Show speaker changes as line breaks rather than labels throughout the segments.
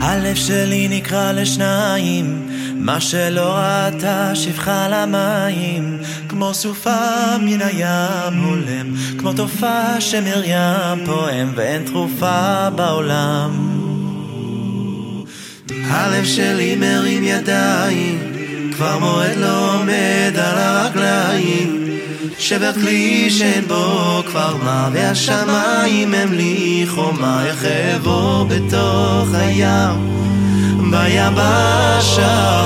הלב שלי נקרע לשניים, מה שלא ראתה שפחה למים, כמו סופה מן הים הולם, כמו תופעה שמרים פועם ואין תרופה בעולם.
הלב שלי מרים ידיים, כבר מועד לא עומד. שבר כלי שאין בו כבר מה, והשמיים הם לי חומה, אעבור בתוך הים, ביבשה.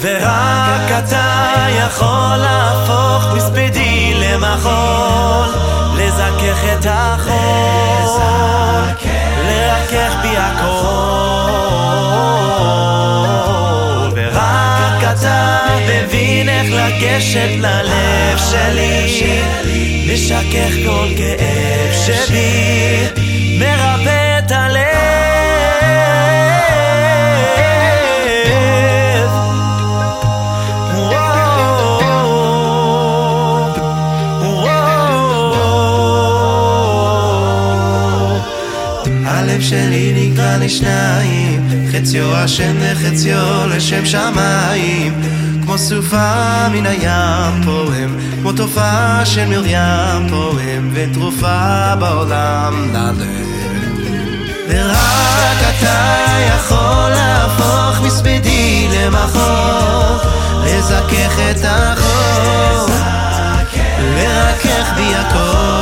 ורק אתה יכול להפוך מספדי למחול, לזכך את החול, אתה מבין איך לגשת ללב שלי, משכך כל כאב שבי, מרפא את הלב.
הלב שלי נקרע לשניים, חציו השם וחציו לשם שמיים. כמו סופה מן הים פועם, כמו תופעה של מרים פועם, ותרופה בעולם ללב. ורק אתה יכול להפוך מספידי למחור, לזכך את החור, לרכך בי הכל.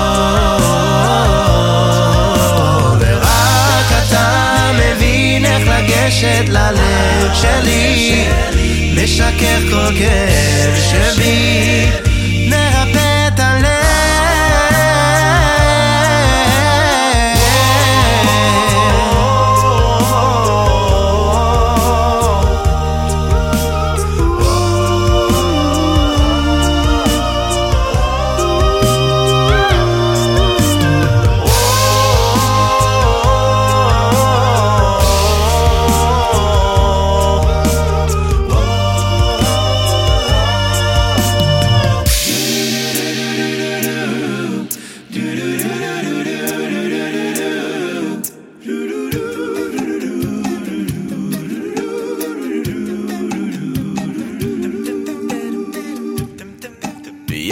לגשת ללב שלי, לשכך כל כאב שבי,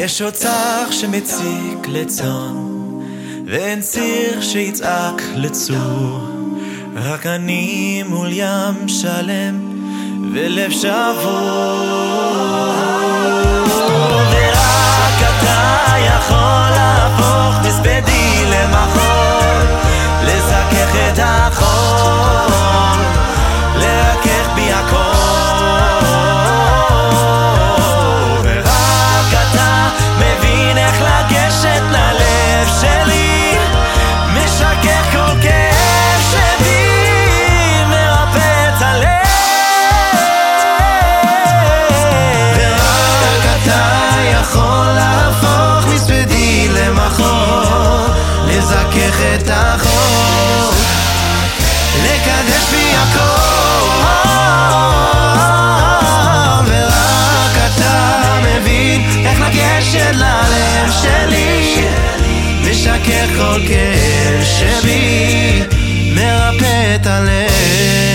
יש אוצר שמציק לצאן, ואין ציר שיצעק לצור, רק אני מול ים שלם, ולב שבור.
לזכך את החור, לקדש בי הכל. ורק אתה מבין איך לגשת ללב שלי, משכך כל כאב שבי, מרפא את הלב.